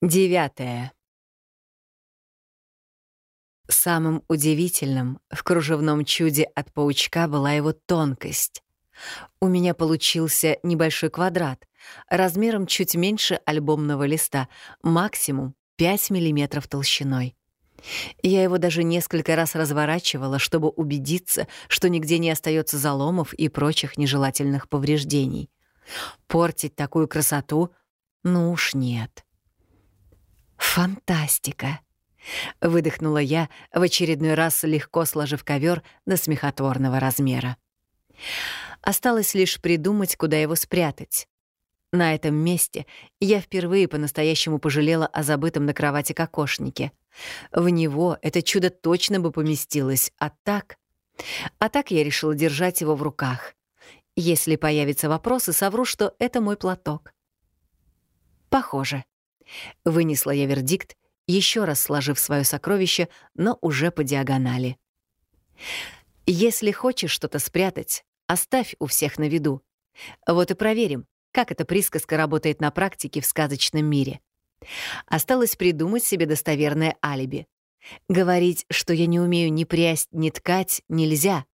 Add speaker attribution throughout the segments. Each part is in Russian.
Speaker 1: Девятое. Самым удивительным в кружевном чуде от паучка была его тонкость. У меня получился небольшой квадрат, размером чуть меньше альбомного листа, максимум 5 мм толщиной. Я его даже несколько раз разворачивала, чтобы убедиться, что нигде не остается заломов и прочих нежелательных повреждений. Портить такую красоту? Ну уж нет. «Фантастика!» — выдохнула я, в очередной раз легко сложив ковер до смехотворного размера. Осталось лишь придумать, куда его спрятать. На этом месте я впервые по-настоящему пожалела о забытом на кровати кокошнике. В него это чудо точно бы поместилось, а так... А так я решила держать его в руках. Если появятся вопросы, совру, что это мой платок. Похоже. Вынесла я вердикт, еще раз сложив свое сокровище, но уже по диагонали. Если хочешь что-то спрятать, оставь у всех на виду. Вот и проверим, как эта присказка работает на практике в сказочном мире. Осталось придумать себе достоверное алиби. Говорить, что я не умею ни прясть, ни ткать, нельзя.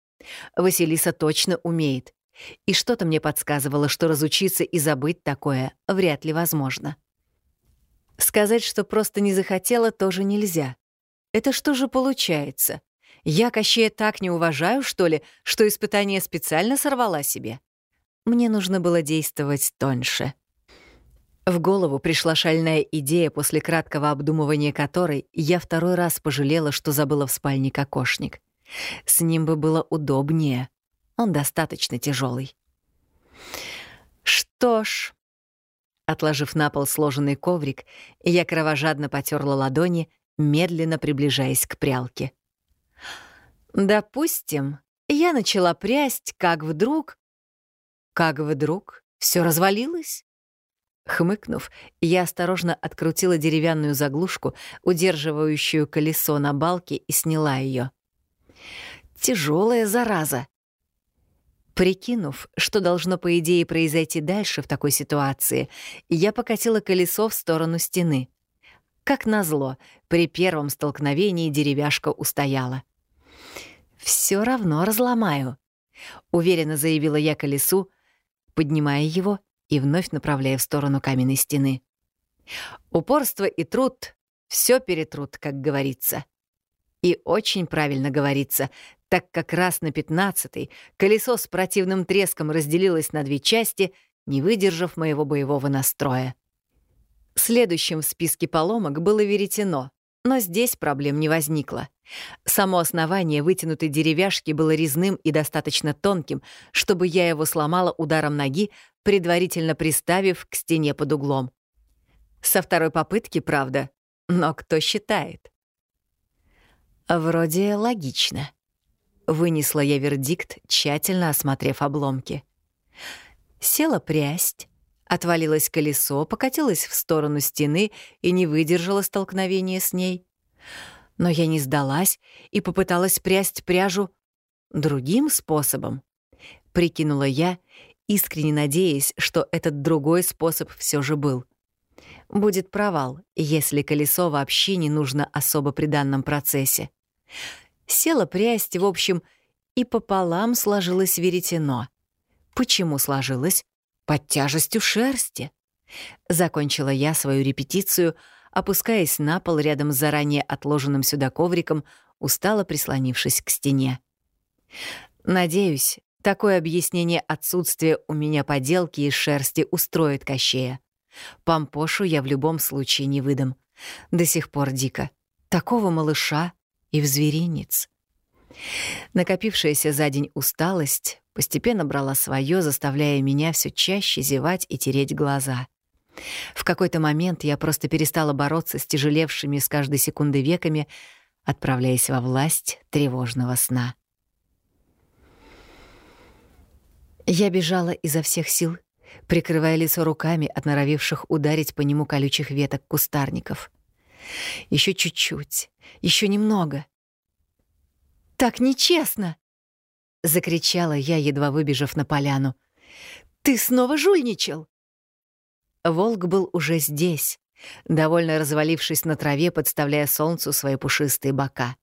Speaker 1: Василиса точно умеет. И что-то мне подсказывало, что разучиться и забыть такое вряд ли возможно. Сказать, что просто не захотела, тоже нельзя. Это что же получается? Я Кощея так не уважаю, что ли, что испытание специально сорвала себе? Мне нужно было действовать тоньше. В голову пришла шальная идея, после краткого обдумывания которой я второй раз пожалела, что забыла в спальне кокошник. С ним бы было удобнее. Он достаточно тяжелый. Что ж, Отложив на пол сложенный коврик, я кровожадно потерла ладони, медленно приближаясь к прялке. Допустим, я начала прясть, как вдруг... Как вдруг все развалилось? Хмыкнув, я осторожно открутила деревянную заглушку, удерживающую колесо на балке, и сняла ее. Тяжелая зараза. Прикинув, что должно, по идее, произойти дальше в такой ситуации, я покатила колесо в сторону стены. Как назло, при первом столкновении деревяшка устояла. Все равно разломаю», — уверенно заявила я колесу, поднимая его и вновь направляя в сторону каменной стены. «Упорство и труд — все перетрут, как говорится». И очень правильно говорится, так как раз на пятнадцатый колесо с противным треском разделилось на две части, не выдержав моего боевого настроя. Следующим в списке поломок было веретено, но здесь проблем не возникло. Само основание вытянутой деревяшки было резным и достаточно тонким, чтобы я его сломала ударом ноги, предварительно приставив к стене под углом. Со второй попытки, правда, но кто считает? Вроде логично. Вынесла я вердикт, тщательно осмотрев обломки. Села прясть, отвалилось колесо, покатилось в сторону стены и не выдержала столкновения с ней. Но я не сдалась и попыталась прясть пряжу другим способом. Прикинула я, искренне надеясь, что этот другой способ все же был. Будет провал, если колесо вообще не нужно особо при данном процессе. Села прясть, в общем, и пополам сложилось веретено. Почему сложилось? Под тяжестью шерсти. Закончила я свою репетицию, опускаясь на пол рядом с заранее отложенным сюда ковриком, устало прислонившись к стене. Надеюсь, такое объяснение отсутствия у меня поделки из шерсти устроит Кощея. Пампошу я в любом случае не выдам. До сих пор дико. Такого малыша и в зверинец. Накопившаяся за день усталость постепенно брала свое, заставляя меня все чаще зевать и тереть глаза. В какой-то момент я просто перестала бороться с тяжелевшими с каждой секунды веками, отправляясь во власть тревожного сна. Я бежала изо всех сил, прикрывая лицо руками от норовивших ударить по нему колючих веток кустарников. Еще чуть-чуть, еще немного. «Так нечестно!» — закричала я, едва выбежав на поляну. «Ты снова жульничал!» Волк был уже здесь, довольно развалившись на траве, подставляя солнцу свои пушистые бока.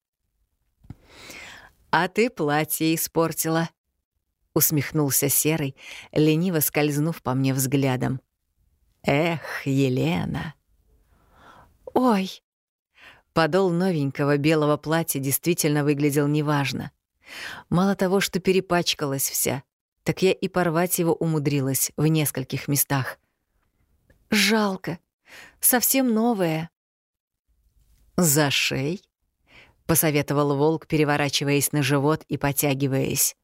Speaker 1: «А ты платье испортила», — усмехнулся Серый, лениво скользнув по мне взглядом. «Эх, Елена!» «Ой!» Подол новенького белого платья действительно выглядел неважно. Мало того, что перепачкалась вся, так я и порвать его умудрилась в нескольких местах. «Жалко. Совсем новое». «Зашей?» — посоветовал волк, переворачиваясь на живот и потягиваясь.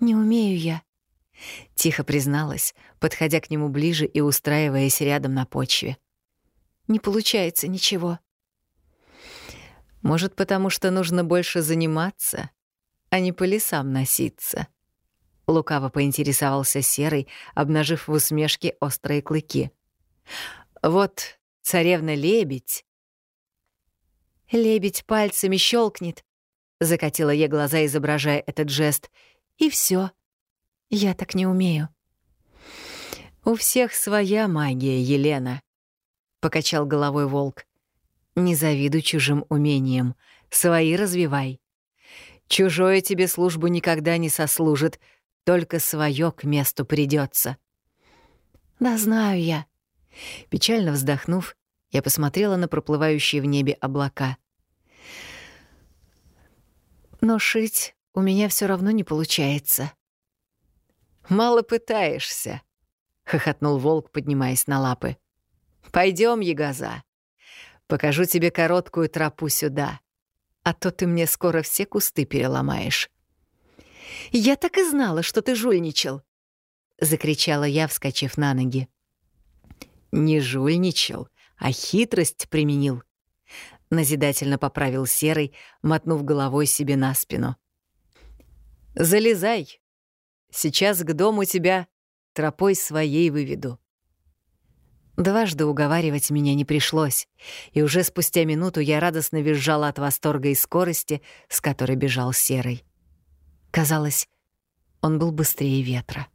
Speaker 1: «Не умею я», — тихо призналась, подходя к нему ближе и устраиваясь рядом на почве. «Не получается ничего». «Может, потому что нужно больше заниматься, а не по лесам носиться?» Лукаво поинтересовался Серый, обнажив в усмешке острые клыки. «Вот царевна-лебедь...» «Лебедь пальцами щелкнет», — закатила я глаза, изображая этот жест. «И все. Я так не умею». «У всех своя магия, Елена», — покачал головой волк. «Не завидуй чужим умениям. Свои развивай. Чужое тебе службу никогда не сослужит, только свое к месту придется. «Да знаю я». Печально вздохнув, я посмотрела на проплывающие в небе облака. «Но шить у меня все равно не получается». «Мало пытаешься», — хохотнул волк, поднимаясь на лапы. Пойдем, Ягоза. Покажу тебе короткую тропу сюда, а то ты мне скоро все кусты переломаешь». «Я так и знала, что ты жульничал!» — закричала я, вскочив на ноги. «Не жульничал, а хитрость применил», — назидательно поправил Серый, мотнув головой себе на спину. «Залезай. Сейчас к дому тебя тропой своей выведу». Дважды уговаривать меня не пришлось, и уже спустя минуту я радостно визжала от восторга и скорости, с которой бежал Серый. Казалось, он был быстрее ветра.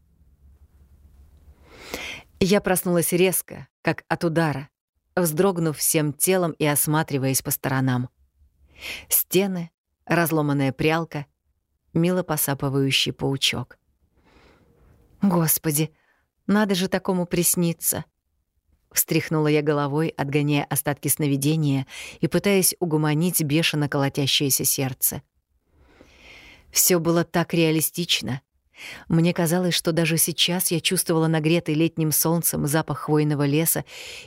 Speaker 1: Я проснулась резко, как от удара, вздрогнув всем телом и осматриваясь по сторонам. Стены, разломанная прялка, мило посапывающий паучок. «Господи, надо же такому присниться!» Встряхнула я головой, отгоняя остатки сновидения и пытаясь угуманить бешено колотящееся сердце. Все было так реалистично. Мне казалось, что даже сейчас я чувствовала нагретый летним солнцем запах хвойного леса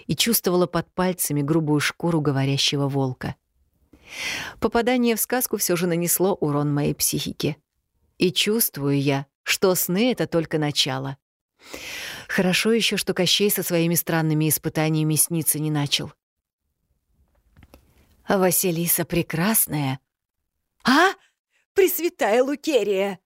Speaker 1: и чувствовала под пальцами грубую шкуру говорящего волка. Попадание в сказку все же нанесло урон моей психике. И чувствую я, что сны — это только начало. Хорошо еще, что Кощей со своими странными испытаниями сниться не начал. «Василиса прекрасная». «А?» Пресвятая Лукерия!»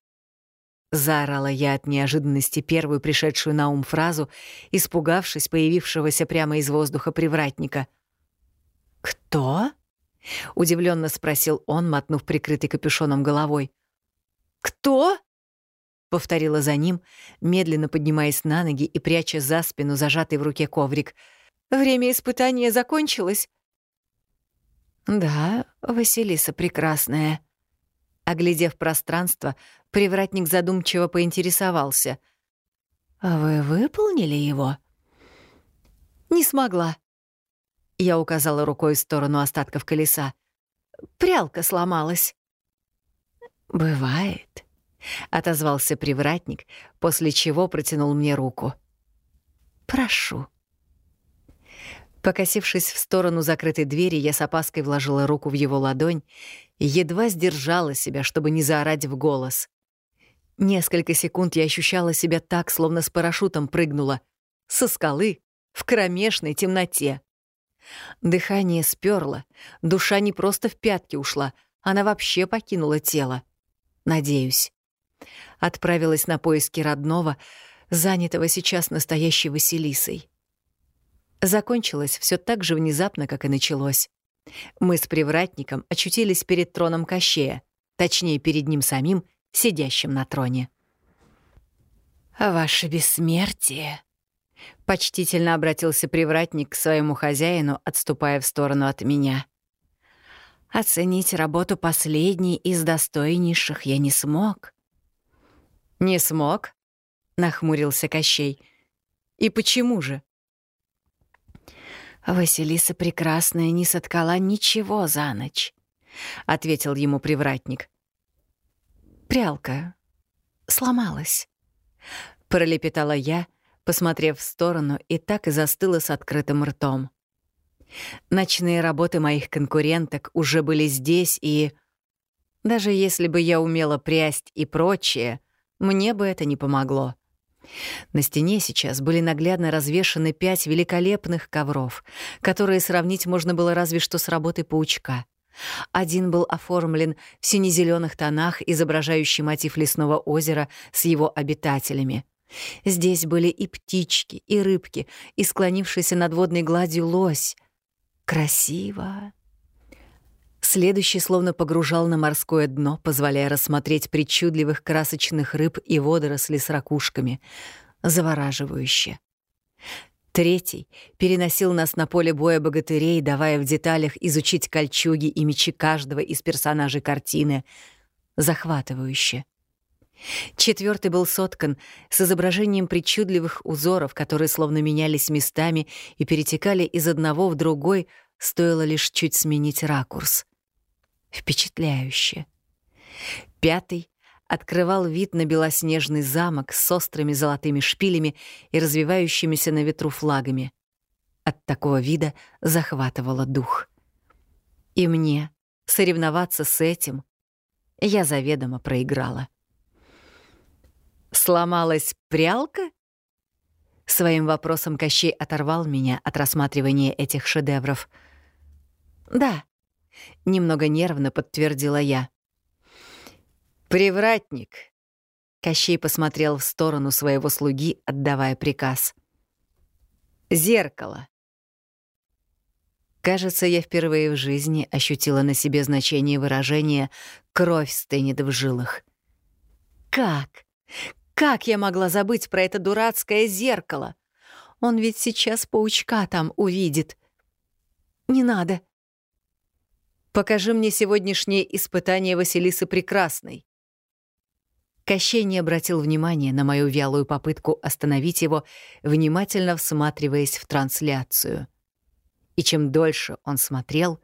Speaker 1: Заорала я от неожиданности первую пришедшую на ум фразу, испугавшись появившегося прямо из воздуха привратника. «Кто?» — удивленно спросил он, мотнув прикрытый капюшоном головой. «Кто?» — повторила за ним, медленно поднимаясь на ноги и пряча за спину зажатый в руке коврик. «Время испытания закончилось?» «Да, Василиса прекрасная», Оглядев пространство, привратник задумчиво поинтересовался. «А вы выполнили его?» «Не смогла». Я указала рукой в сторону остатков колеса. «Прялка сломалась». «Бывает», — отозвался привратник, после чего протянул мне руку. «Прошу». Покосившись в сторону закрытой двери, я с опаской вложила руку в его ладонь едва сдержала себя, чтобы не заорать в голос. Несколько секунд я ощущала себя так, словно с парашютом прыгнула. Со скалы, в кромешной темноте. Дыхание сперло, душа не просто в пятки ушла, она вообще покинула тело. Надеюсь. Отправилась на поиски родного, занятого сейчас настоящей Василисой. Закончилось все так же внезапно, как и началось. Мы с привратником очутились перед троном Кощея, точнее, перед ним самим, сидящим на троне. «Ваше бессмертие!» Почтительно обратился привратник к своему хозяину, отступая в сторону от меня. Оценить работу последней из достойнейших я не смог. «Не смог?» — нахмурился Кощей. «И почему же?» «Василиса Прекрасная не соткала ничего за ночь», — ответил ему привратник. «Прялка сломалась», — пролепетала я, посмотрев в сторону, и так и застыла с открытым ртом. Ночные работы моих конкуренток уже были здесь, и... Даже если бы я умела прясть и прочее, мне бы это не помогло. На стене сейчас были наглядно развешаны пять великолепных ковров, которые сравнить можно было разве что с работой паучка. Один был оформлен в сине-зеленых тонах, изображающий мотив лесного озера с его обитателями. Здесь были и птички, и рыбки, и склонившийся над водной гладью лось. Красиво. Следующий словно погружал на морское дно, позволяя рассмотреть причудливых красочных рыб и водоросли с ракушками. Завораживающе. Третий переносил нас на поле боя богатырей, давая в деталях изучить кольчуги и мечи каждого из персонажей картины. Захватывающе. Четвертый был соткан с изображением причудливых узоров, которые словно менялись местами и перетекали из одного в другой, стоило лишь чуть сменить ракурс. Впечатляюще. Пятый открывал вид на белоснежный замок с острыми золотыми шпилями и развивающимися на ветру флагами. От такого вида захватывало дух. И мне соревноваться с этим я заведомо проиграла. Сломалась прялка? Своим вопросом Кощей оторвал меня от рассматривания этих шедевров. «Да», — немного нервно подтвердила я. «Привратник», — Кощей посмотрел в сторону своего слуги, отдавая приказ. «Зеркало». Кажется, я впервые в жизни ощутила на себе значение выражения «кровь стынет в жилах». Как? Как я могла забыть про это дурацкое зеркало? Он ведь сейчас паучка там увидит. Не надо. Покажи мне сегодняшнее испытание Василисы Прекрасной. Кощей не обратил внимания на мою вялую попытку остановить его, внимательно всматриваясь в трансляцию. И чем дольше он смотрел,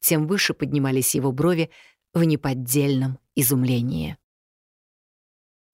Speaker 1: тем выше поднимались его брови в неподдельном изумлении.